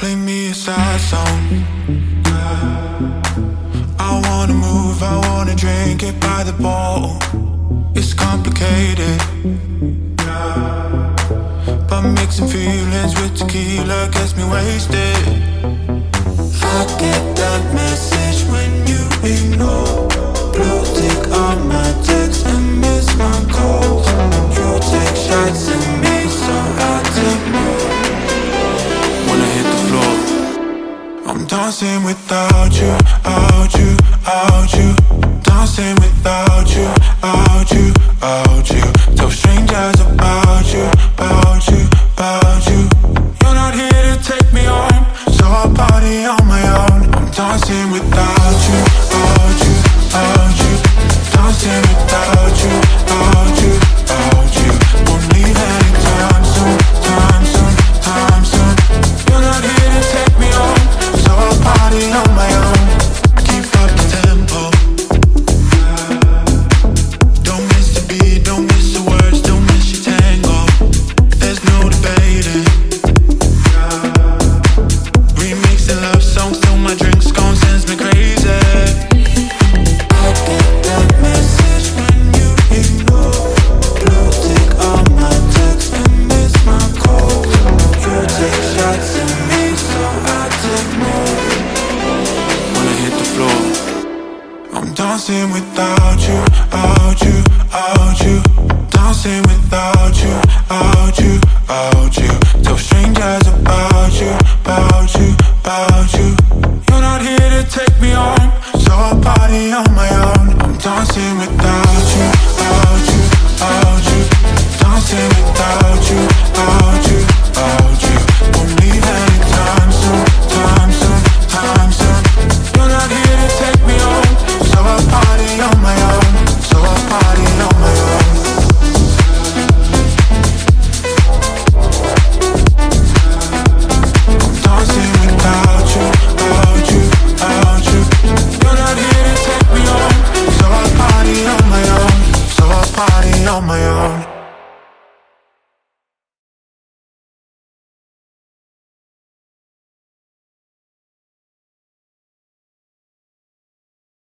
Play me a sad song. I wanna move, I wanna drink it by the bottle. It's complicated. But mixing feelings with tequila gets me wasted. Dancing without you, out you, out you. Dancing without you, out you, out you. Tell strangers about you, about you, about you. You're not here to take me on, so I'll party on my own. I'm dancing without you, out you, out you. Dancing without you, out you, dancing without you, out you, out you. Dancing without you, out you, out you.